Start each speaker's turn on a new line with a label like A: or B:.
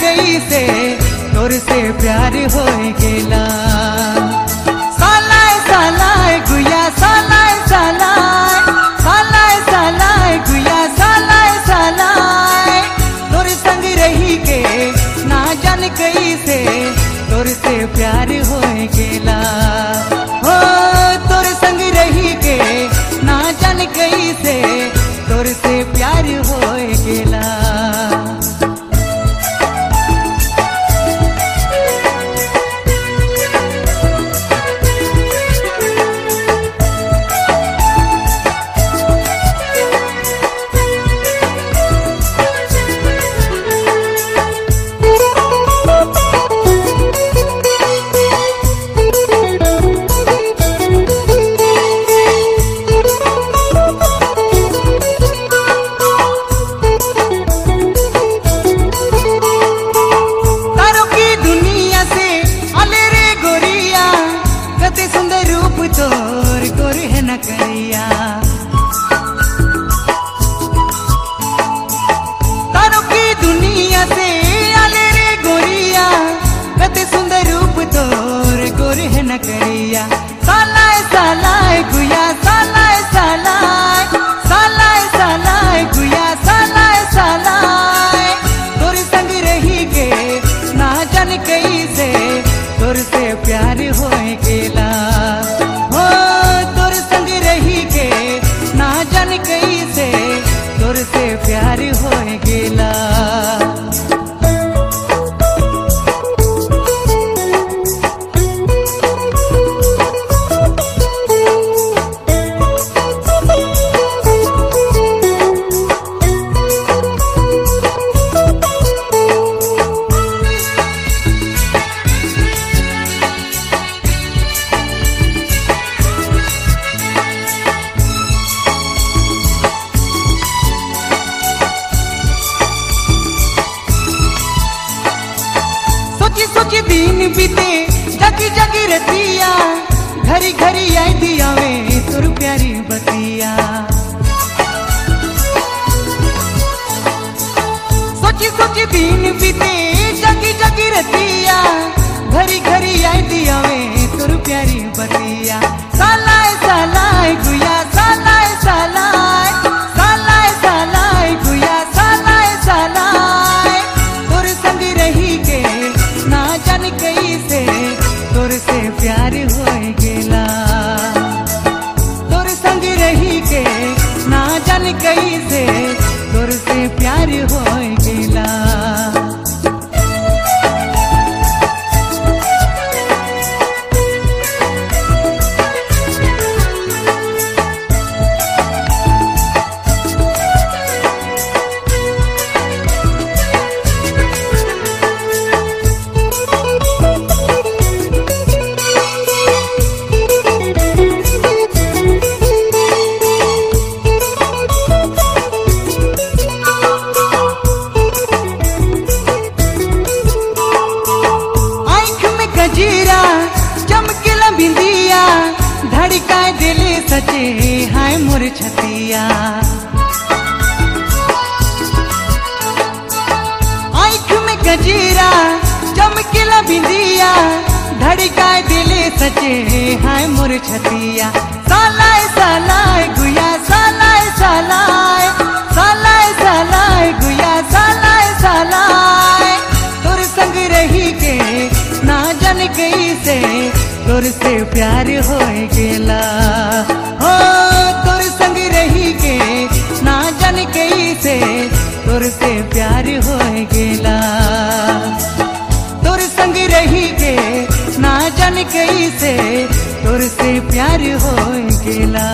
A: कई से तोर से प्यार हो गेला तोर संग रही के ना जान कई से तोर से प्यार हो हो संग रही के ना जान से तोर से प्यार हो करिया सालाय सालाय गुया सालाय सालाय सोची दिन बीते, जगी जगी रतिया, घरी घरी आई दिया वे तुर प्यारी बतिया। सोची सोची दिन बीते, जगी जगी रतिया, घरी घरी आई दिया वे कई से तोर से प्यार हो गेला हाय मोर छतिया आँख में गजीरा, चमकिला बिंदिया धड़का दिल सचे हाय मोर छतिया सालाय सालाय गुया गुया सालाय सालाय संग रही के, ना जान गई से, तोर से प्यार हो गेला। तोर से प्यार हो गेला। तोर संग रही के ना जान कैसे तोर से प्यार हो गेला।